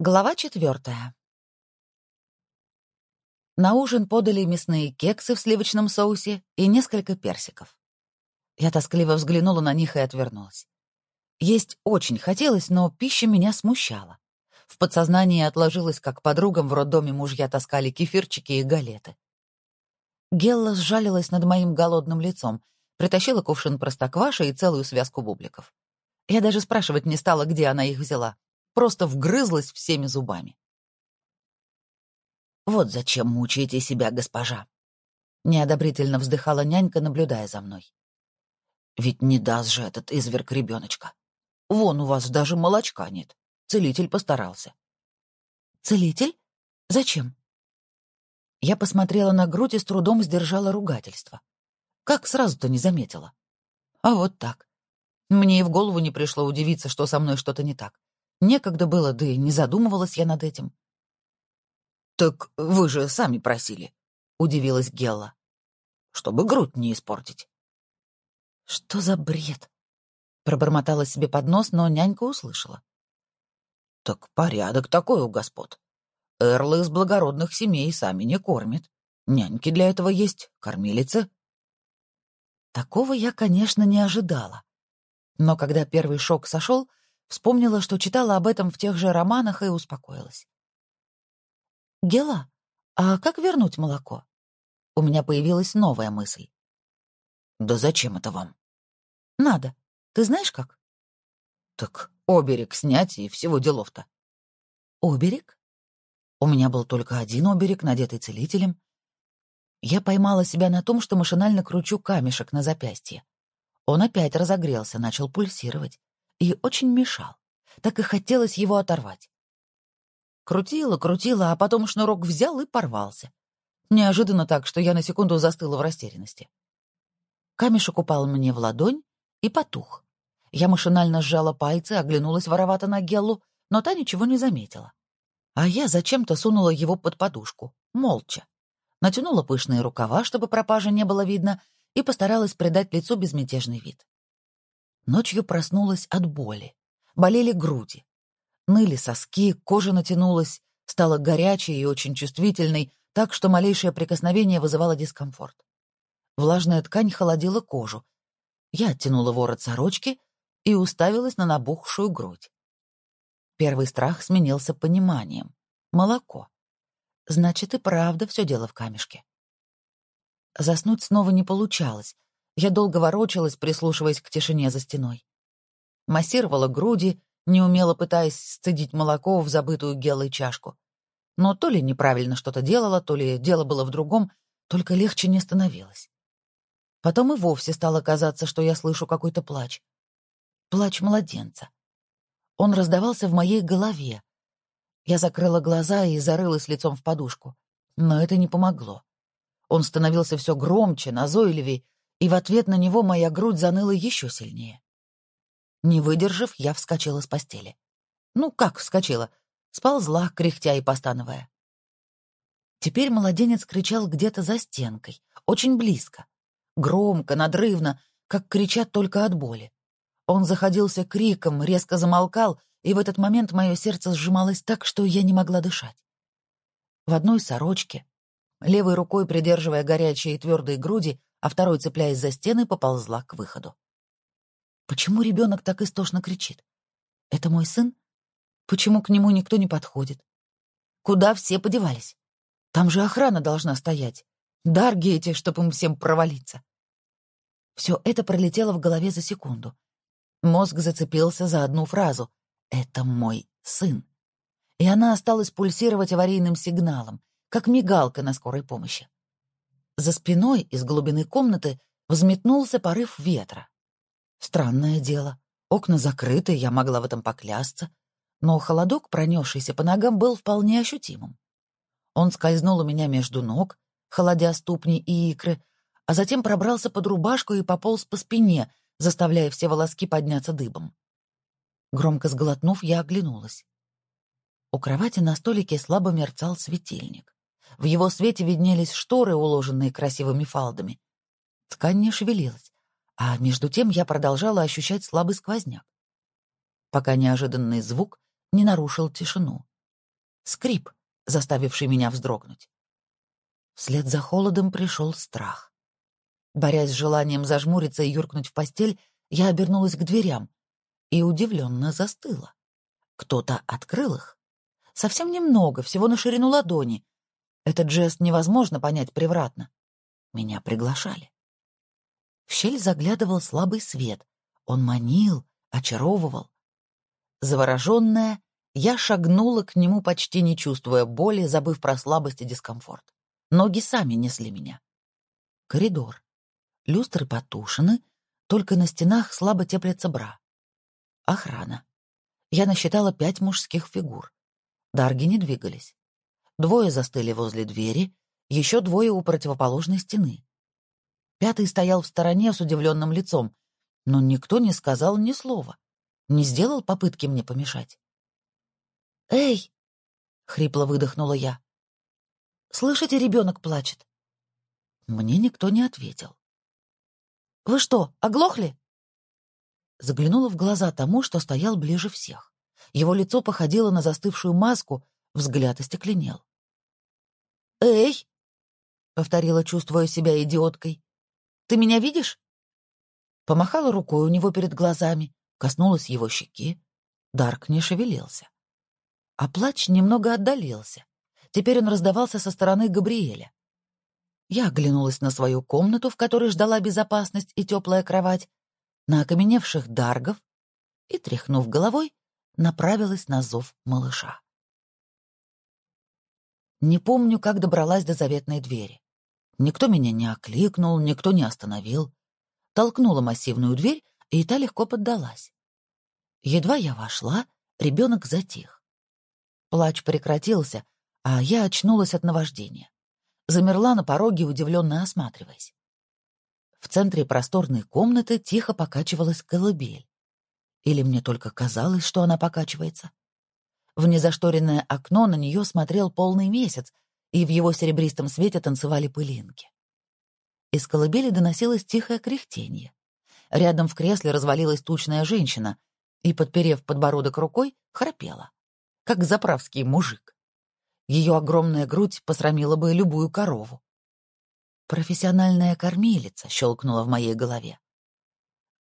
Глава четвертая. На ужин подали мясные кексы в сливочном соусе и несколько персиков. Я тоскливо взглянула на них и отвернулась. Есть очень хотелось, но пища меня смущала. В подсознании отложилось, как подругам в роддоме мужья таскали кефирчики и галеты. Гелла сжалилась над моим голодным лицом, притащила кувшин простокваши и целую связку бубликов. Я даже спрашивать не стала, где она их взяла просто вгрызлась всеми зубами. «Вот зачем мучаете себя, госпожа!» — неодобрительно вздыхала нянька, наблюдая за мной. «Ведь не даст же этот изверг ребеночка. Вон у вас даже молочка нет. Целитель постарался». «Целитель? Зачем?» Я посмотрела на грудь и с трудом сдержала ругательство. Как сразу-то не заметила. А вот так. Мне и в голову не пришло удивиться, что со мной что-то не так. Некогда было, да и не задумывалась я над этим. «Так вы же сами просили», — удивилась Гелла. «Чтобы грудь не испортить». «Что за бред?» — пробормотала себе под нос, но нянька услышала. «Так порядок такой у господ. Эрлы из благородных семей сами не кормят. Няньки для этого есть, кормилицы». Такого я, конечно, не ожидала. Но когда первый шок сошел, Вспомнила, что читала об этом в тех же романах и успокоилась. «Гела, а как вернуть молоко?» У меня появилась новая мысль. «Да зачем это вам?» «Надо. Ты знаешь как?» «Так оберег снять и всего делов-то». «Оберег?» У меня был только один оберег, надетый целителем. Я поймала себя на том, что машинально кручу камешек на запястье. Он опять разогрелся, начал пульсировать и очень мешал. Так и хотелось его оторвать. Крутила, крутила, а потом шнурок взял и порвался. Неожиданно так, что я на секунду застыла в растерянности. Камешек упал мне в ладонь и потух. Я машинально сжала пальцы, оглянулась воровато на Геллу, но та ничего не заметила. А я зачем-то сунула его под подушку, молча. Натянула пышные рукава, чтобы пропажи не было видно, и постаралась придать лицу безмятежный вид. Ночью проснулась от боли. Болели груди. Ныли соски, кожа натянулась, стала горячей и очень чувствительной, так что малейшее прикосновение вызывало дискомфорт. Влажная ткань холодила кожу. Я оттянула ворот сорочки и уставилась на набухшую грудь. Первый страх сменился пониманием. Молоко. Значит, и правда все дело в камешке. Заснуть снова не получалось, я долго ворочалась, прислушиваясь к тишине за стеной. Массировала груди, неумело пытаясь сцедить молоко в забытую гелой чашку. Но то ли неправильно что-то делала, то ли дело было в другом, только легче не становилось. Потом и вовсе стало казаться, что я слышу какой-то плач. Плач младенца. Он раздавался в моей голове. Я закрыла глаза и зарылась лицом в подушку. Но это не помогло. Он становился все громче, назойливей, и в ответ на него моя грудь заныла еще сильнее. Не выдержав, я вскочила с постели. Ну, как вскочила? Сползла, кряхтя и постановая. Теперь младенец кричал где-то за стенкой, очень близко. Громко, надрывно, как кричат только от боли. Он заходился криком, резко замолкал, и в этот момент мое сердце сжималось так, что я не могла дышать. В одной сорочке, левой рукой придерживая горячие и твердые груди, а второй, цепляясь за стены, поползла к выходу. Почему ребенок так истошно кричит? Это мой сын? Почему к нему никто не подходит? Куда все подевались? Там же охрана должна стоять. Дарги эти, чтоб им всем провалиться. Все это пролетело в голове за секунду. Мозг зацепился за одну фразу «Это мой сын». И она осталась пульсировать аварийным сигналом, как мигалка на скорой помощи. За спиной из глубины комнаты взметнулся порыв ветра. Странное дело. Окна закрыты, я могла в этом поклясться. Но холодок, пронесшийся по ногам, был вполне ощутимым. Он скользнул у меня между ног, холодя ступни и икры, а затем пробрался под рубашку и пополз по спине, заставляя все волоски подняться дыбом. Громко сглотнув, я оглянулась. У кровати на столике слабо мерцал светильник. В его свете виднелись шторы, уложенные красивыми фалдами. Ткань не шевелилась, а между тем я продолжала ощущать слабый сквозняк. Пока неожиданный звук не нарушил тишину. Скрип, заставивший меня вздрогнуть. Вслед за холодом пришел страх. Борясь с желанием зажмуриться и юркнуть в постель, я обернулась к дверям и удивленно застыла. Кто-то открыл их. Совсем немного, всего на ширину ладони. Этот жест невозможно понять превратно. Меня приглашали. В щель заглядывал слабый свет. Он манил, очаровывал. Завороженная, я шагнула к нему, почти не чувствуя боли, забыв про слабость и дискомфорт. Ноги сами несли меня. Коридор. Люстры потушены, только на стенах слабо теплится бра. Охрана. Я насчитала пять мужских фигур. Дарги не двигались. Двое застыли возле двери, еще двое у противоположной стены. Пятый стоял в стороне с удивленным лицом, но никто не сказал ни слова, не сделал попытки мне помешать. «Эй!» — хрипло выдохнула я. «Слышите, ребенок плачет?» Мне никто не ответил. «Вы что, оглохли?» Заглянула в глаза тому, что стоял ближе всех. Его лицо походило на застывшую маску, взгляд остекленел. «Эй!» — повторила, чувствуя себя идиоткой. «Ты меня видишь?» Помахала рукой у него перед глазами, коснулась его щеки. Дарк не шевелился. А плач немного отдалился. Теперь он раздавался со стороны Габриэля. Я оглянулась на свою комнату, в которой ждала безопасность и теплая кровать, на окаменевших даргов и, тряхнув головой, направилась на зов малыша. Не помню, как добралась до заветной двери. Никто меня не окликнул, никто не остановил. Толкнула массивную дверь, и та легко поддалась. Едва я вошла, ребенок затих. Плач прекратился, а я очнулась от наваждения замерла на пороге, удивленно осматриваясь. В центре просторной комнаты тихо покачивалась колыбель. Или мне только казалось, что она покачивается. В незашторенное окно на нее смотрел полный месяц, и в его серебристом свете танцевали пылинки. Из колыбели доносилось тихое кряхтение. Рядом в кресле развалилась тучная женщина и, подперев подбородок рукой, храпела, как заправский мужик. Ее огромная грудь посрамила бы любую корову. «Профессиональная кормилица», — щелкнула в моей голове.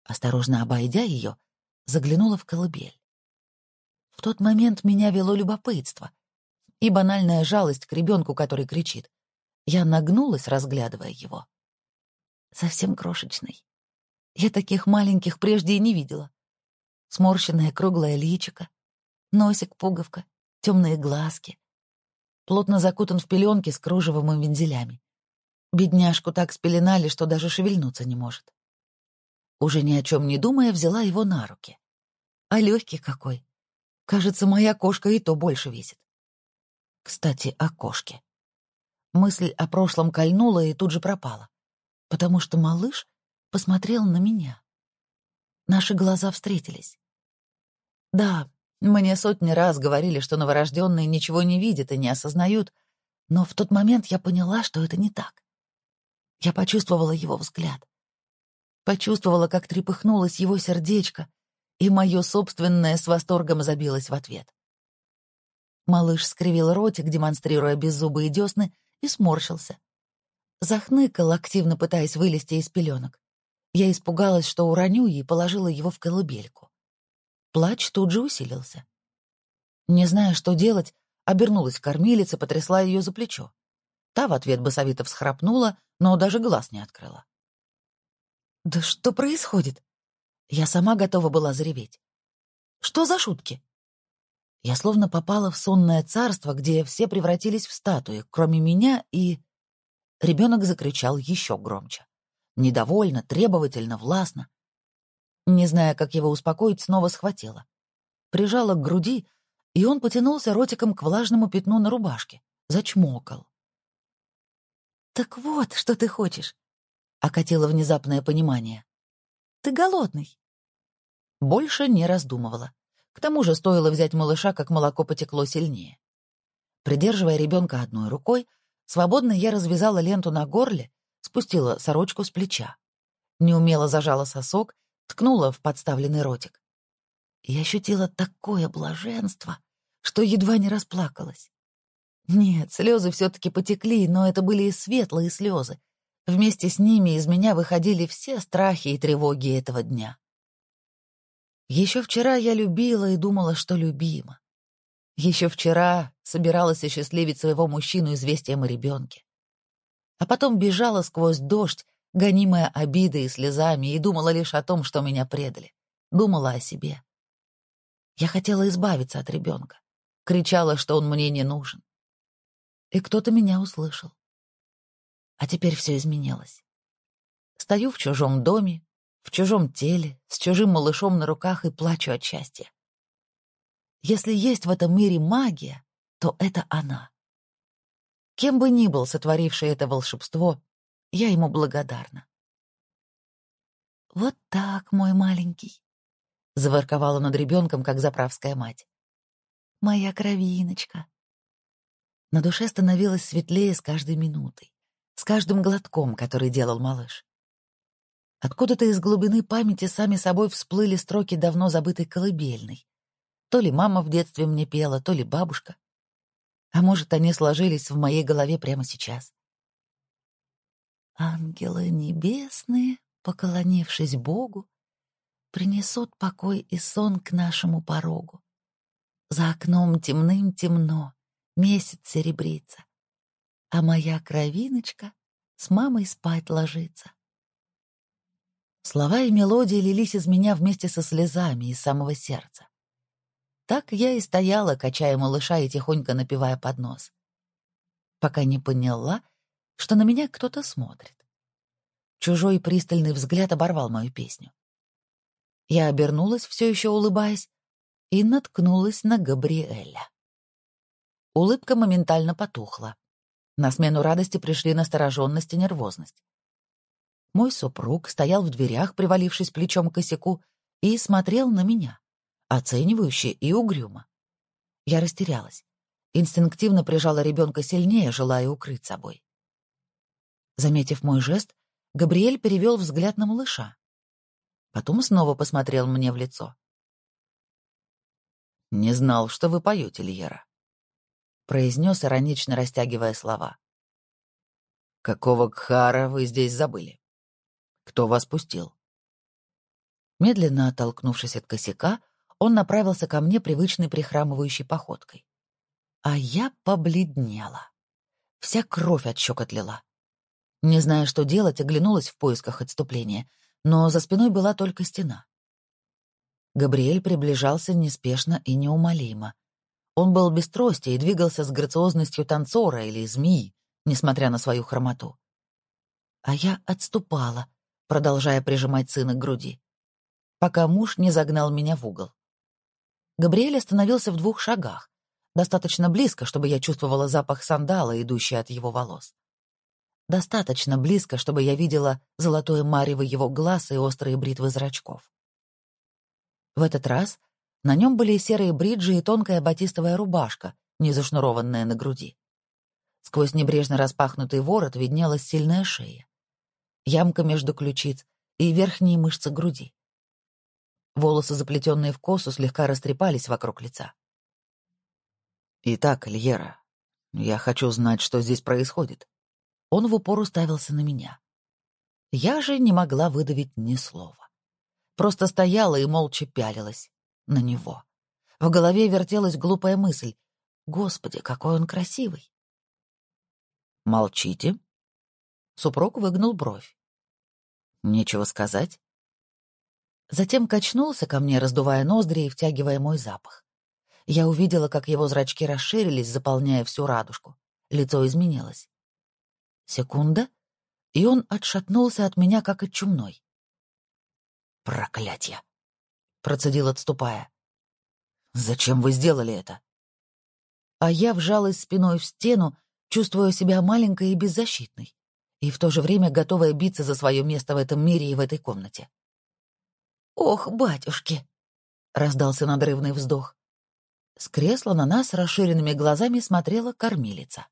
Осторожно обойдя ее, заглянула в колыбель. В тот момент меня вело любопытство и банальная жалость к ребенку, который кричит. Я нагнулась, разглядывая его. Совсем крошечный. Я таких маленьких прежде и не видела. Сморщенное круглое личико, носик-пуговка, темные глазки, плотно закутан в пеленки с кружевом и вензелями. Бедняжку так спеленали, что даже шевельнуться не может. Уже ни о чем не думая, взяла его на руки. А легкий какой. Кажется, моя кошка и то больше весит. Кстати, о кошке. Мысль о прошлом кольнула и тут же пропала, потому что малыш посмотрел на меня. Наши глаза встретились. Да, мне сотни раз говорили, что новорожденные ничего не видят и не осознают, но в тот момент я поняла, что это не так. Я почувствовала его взгляд. Почувствовала, как трепыхнулось его сердечко, и мое собственное с восторгом забилось в ответ. Малыш скривил ротик, демонстрируя беззубые десны, и сморщился. Захныкал, активно пытаясь вылезти из пеленок. Я испугалась, что уроню, и положила его в колыбельку. Плач тут же усилился. Не зная, что делать, обернулась к кормилице, потрясла ее за плечо. Та в ответ басовито всхрапнула, но даже глаз не открыла. «Да что происходит?» Я сама готова была зареветь. «Что за шутки?» Я словно попала в сонное царство, где все превратились в статуи, кроме меня, и... Ребенок закричал еще громче. Недовольно, требовательно, властно. Не зная, как его успокоить, снова схватила. Прижала к груди, и он потянулся ротиком к влажному пятну на рубашке. Зачмокал. «Так вот, что ты хочешь», — окатило внезапное понимание. «Ты голодный». Больше не раздумывала. К тому же стоило взять малыша, как молоко потекло сильнее. Придерживая ребенка одной рукой, свободно я развязала ленту на горле, спустила сорочку с плеча. Неумело зажала сосок ткнула в подставленный ротик. И ощутила такое блаженство, что едва не расплакалась. Нет, слезы все-таки потекли, но это были и светлые слезы. Вместе с ними из меня выходили все страхи и тревоги этого дня. Еще вчера я любила и думала, что любима. Еще вчера собиралась осчастливить своего мужчину известием о ребенке. А потом бежала сквозь дождь, гонимая обидой и слезами, и думала лишь о том, что меня предали. Думала о себе. Я хотела избавиться от ребенка. Кричала, что он мне не нужен. И кто-то меня услышал. А теперь все изменилось. Стою в чужом доме, в чужом теле, с чужим малышом на руках и плачу от счастья. Если есть в этом мире магия, то это она. Кем бы ни был сотворивший это волшебство, я ему благодарна. «Вот так, мой маленький», — заворковала над ребенком, как заправская мать. «Моя кровиночка». На душе становилось светлее с каждой минутой, с каждым глотком, который делал малыш. Откуда-то из глубины памяти сами собой всплыли строки давно забытой колыбельной. То ли мама в детстве мне пела, то ли бабушка. А может, они сложились в моей голове прямо сейчас. Ангелы небесные, поклонившись Богу, принесут покой и сон к нашему порогу. За окном темным темно, месяц серебрится, а моя кровиночка с мамой спать ложится. Слова и мелодии лились из меня вместе со слезами из самого сердца. Так я и стояла, качая малыша и тихонько напивая под нос. Пока не поняла, что на меня кто-то смотрит. Чужой пристальный взгляд оборвал мою песню. Я обернулась, все еще улыбаясь, и наткнулась на Габриэля. Улыбка моментально потухла. На смену радости пришли настороженность и нервозность. Мой супруг стоял в дверях, привалившись плечом к косяку, и смотрел на меня, оценивающе и угрюмо. Я растерялась. Инстинктивно прижала ребенка сильнее, желая укрыть собой. Заметив мой жест, Габриэль перевел взгляд на малыша. Потом снова посмотрел мне в лицо. «Не знал, что вы поете, Льера», — произнес, иронично растягивая слова. «Какого кхара вы здесь забыли?» Кто вас пустил?» Медленно оттолкнувшись от косяка, он направился ко мне привычной прихрамывающей походкой. А я побледнела. Вся кровь от щек отлила. Не зная, что делать, оглянулась в поисках отступления, но за спиной была только стена. Габриэль приближался неспешно и неумолимо. Он был без трости и двигался с грациозностью танцора или змеи, несмотря на свою хромоту. А я отступала, продолжая прижимать сына к груди, пока муж не загнал меня в угол. Габриэль остановился в двух шагах, достаточно близко, чтобы я чувствовала запах сандала, идущий от его волос. Достаточно близко, чтобы я видела золотое марево его глаз и острые бритвы зрачков. В этот раз на нем были серые бриджи и тонкая батистовая рубашка, не зашнурованная на груди. Сквозь небрежно распахнутый ворот виднелась сильная шея ямка между ключиц и верхние мышцы груди. Волосы, заплетенные в косу, слегка растрепались вокруг лица. «Итак, Льера, я хочу знать, что здесь происходит». Он в упор уставился на меня. Я же не могла выдавить ни слова. Просто стояла и молча пялилась на него. В голове вертелась глупая мысль. «Господи, какой он красивый!» «Молчите?» Супруг выгнул бровь. Нечего сказать. Затем качнулся ко мне, раздувая ноздри и втягивая мой запах. Я увидела, как его зрачки расширились, заполняя всю радужку. Лицо изменилось. Секунда, и он отшатнулся от меня, как от чумной. «Проклятье!» — процедил, отступая. «Зачем вы сделали это?» А я вжалась спиной в стену, чувствуя себя маленькой и беззащитной и в то же время готовая биться за свое место в этом мире и в этой комнате. «Ох, батюшки!» — раздался надрывный вздох. С кресла на нас расширенными глазами смотрела кормилица.